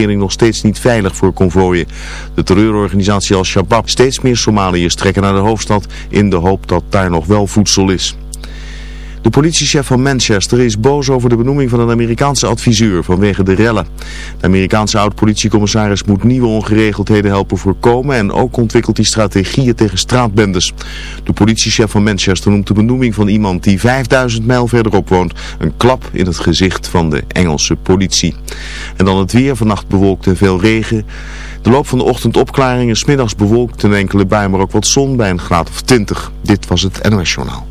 nog steeds niet veilig voor konvooien. De terreurorganisatie Al-Shabaab steeds meer Somaliërs trekken naar de hoofdstad in de hoop dat daar nog wel voedsel is. De politiechef van Manchester is boos over de benoeming van een Amerikaanse adviseur vanwege de rellen. De Amerikaanse oud-politiecommissaris moet nieuwe ongeregeldheden helpen voorkomen en ook ontwikkelt hij strategieën tegen straatbendes. De politiechef van Manchester noemt de benoeming van iemand die 5000 mijl verderop woont een klap in het gezicht van de Engelse politie. En dan het weer, vannacht bewolkt en veel regen. De loop van de ochtend opklaringen, smiddags bewolkt en enkele bui, maar ook wat zon bij een graad of 20. Dit was het NOS Journaal.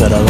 that I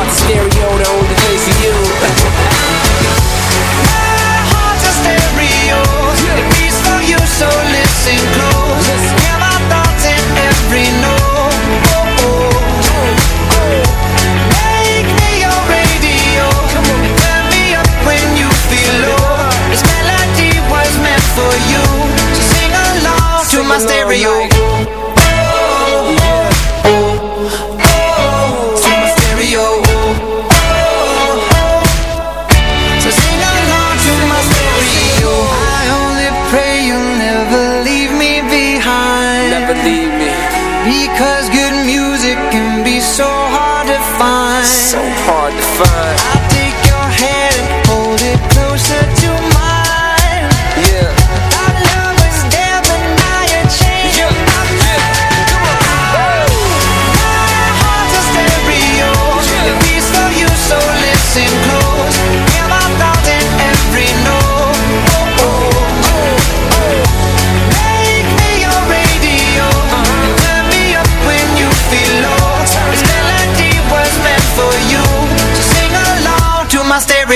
heart's stereo, the only place for you. heart's a stereo. It beats for you, so listen close. Hear my thoughts in every note. Oh, oh. oh. Make me your radio. Turn me up when you feel low. This melody was meant for you. So sing along to my stereo. To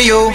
my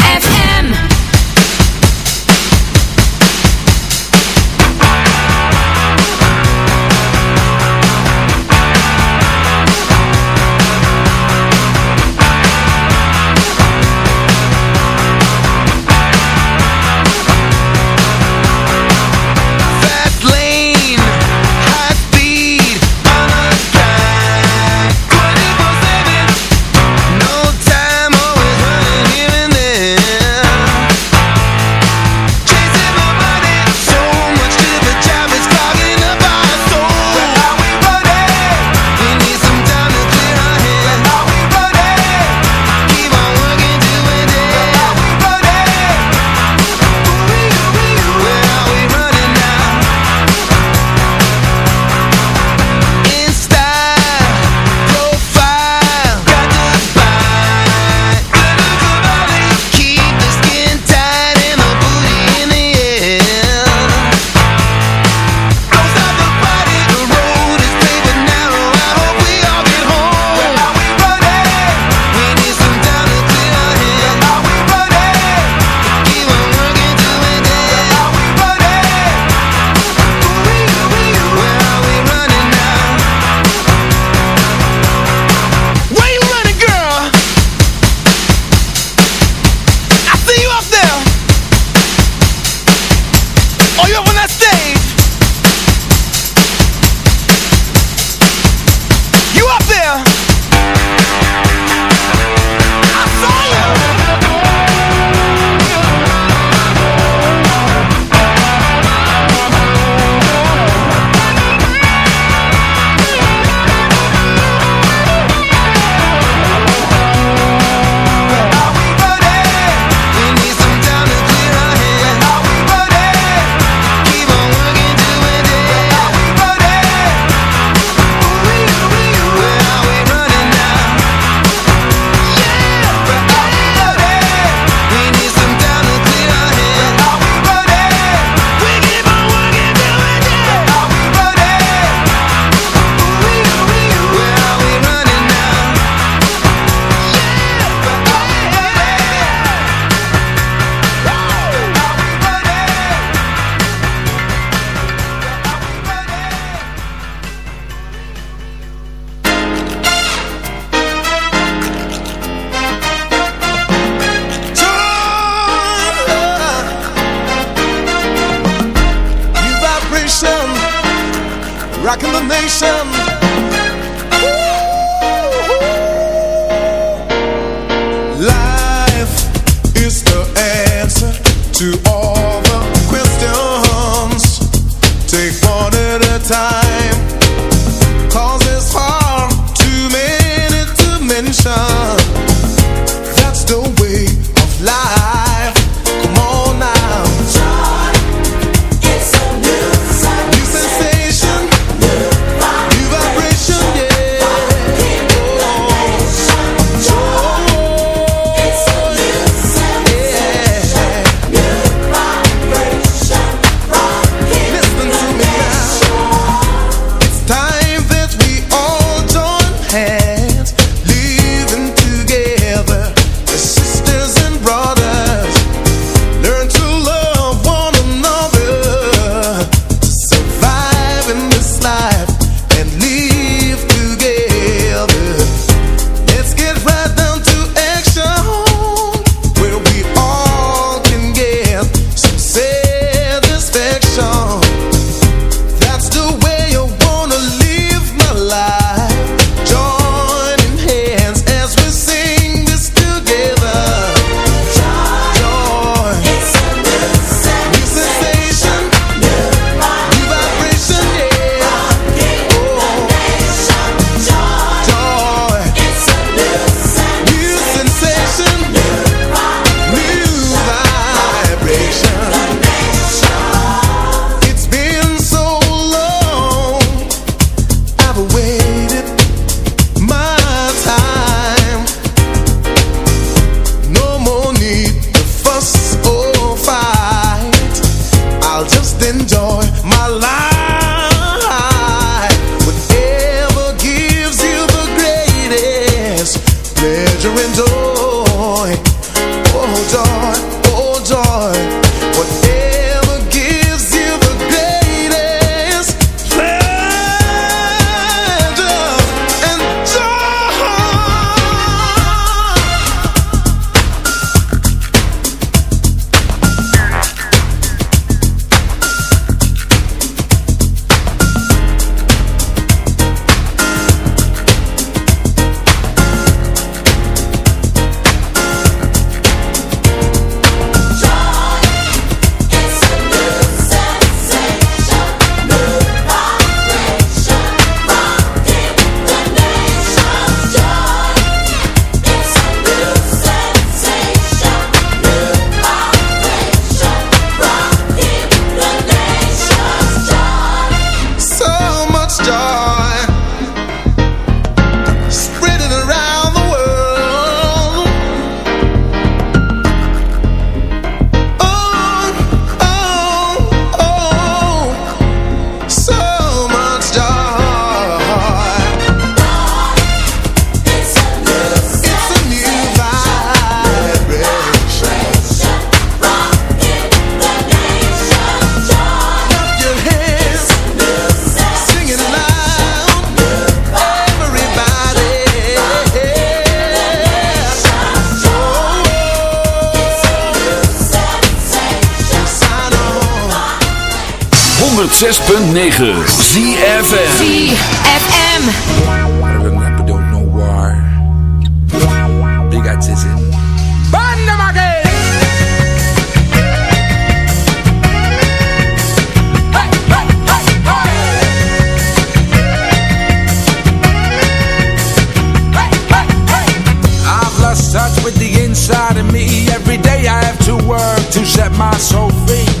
rocking the nation. away. 106.9 ZFM ZFM. I remember, don't know why. Big got tits in. Bandamage! Hey, hey, hey, hey! Hey, hey, hey! I've lost touch with the inside of me. Every day I have to work to set my soul free.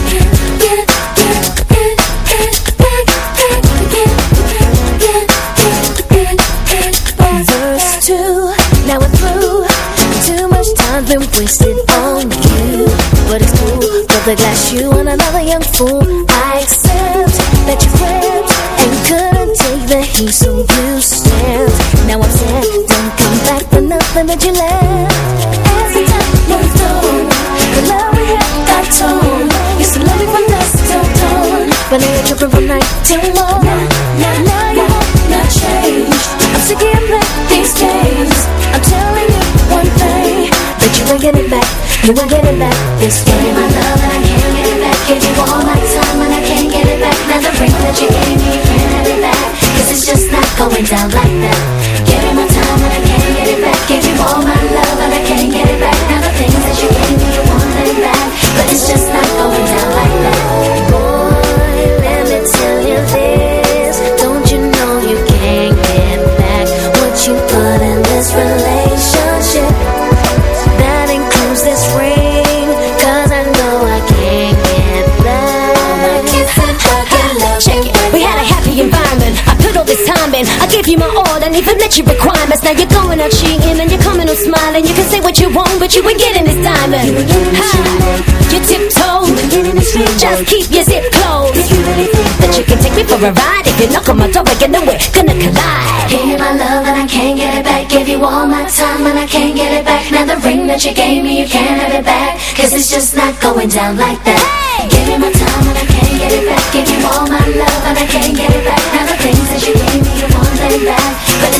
been wasted on you, but it's cool. But the glass you and another young fool. I accept that you flipped and couldn't take the heat, so you stepped. Now I'm sad, don't come back for nothing that you left. The time moved on, the love we had got torn. Used to love me from dusk till dawn, but now you're tripping from night till morn. You ain't getting back, you ain't getting back. This game I love and I can't get it back. Give you all my time and I can't get it back. Now the ring that you gave me, you can't have it back. Cause it's just not going down like that. Give you my time and I can't get it back. Give you all my love You my all and even met your requirements. Now you're going out cheating and you're coming out smiling. You can say what you want, but you ain't getting this diamond. Ha! You tiptoe. Just keep your zip closed. That you can take me for a ride. If you knock on my door again, then we're gonna collide. Give you my love and I can't get it back. Give you all my time and I can't get it back. Now the ring that you gave me, you can't have it back. Cause it's just not going down like that. Give you my time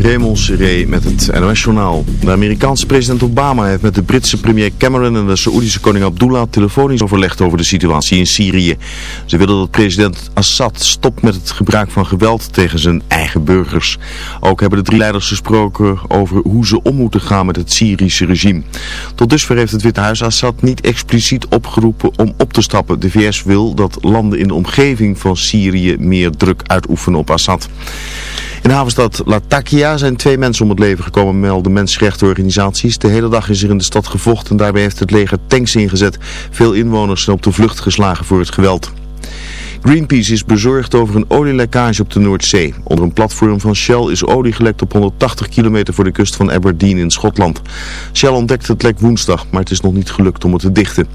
Raymond Seré met het NOS-journaal. De Amerikaanse president Obama heeft met de Britse premier Cameron en de Saoedische koning Abdullah telefonisch overlegd over de situatie in Syrië. Ze willen dat president Assad stopt met het gebruik van geweld tegen zijn eigen burgers. Ook hebben de drie leiders gesproken over hoe ze om moeten gaan met het Syrische regime. Tot dusver heeft het Witte Huis Assad niet expliciet opgeroepen om op te stappen. De VS wil dat landen in de omgeving van Syrië meer druk uitoefenen op Assad. In de havenstad Latakia zijn twee mensen om het leven gekomen, melden mensenrechtenorganisaties. De hele dag is er in de stad gevochten en daarbij heeft het leger tanks ingezet. Veel inwoners zijn op de vlucht geslagen voor het geweld. Greenpeace is bezorgd over een olielekkage op de Noordzee. Onder een platform van Shell is olie gelekt op 180 kilometer voor de kust van Aberdeen in Schotland. Shell ontdekte het lek woensdag, maar het is nog niet gelukt om het te dichten.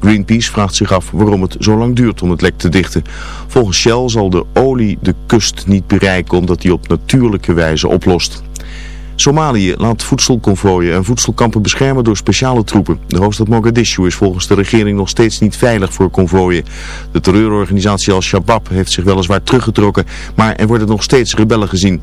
Greenpeace vraagt zich af waarom het zo lang duurt om het lek te dichten. Volgens Shell zal de olie de kust niet bereiken omdat die op natuurlijke wijze oplost. Somalië laat voedselconvooien en voedselkampen beschermen door speciale troepen. De hoofdstad Mogadishu is volgens de regering nog steeds niet veilig voor konvooien. De terreurorganisatie Al-Shabaab heeft zich weliswaar teruggetrokken, maar er worden nog steeds rebellen gezien.